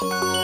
you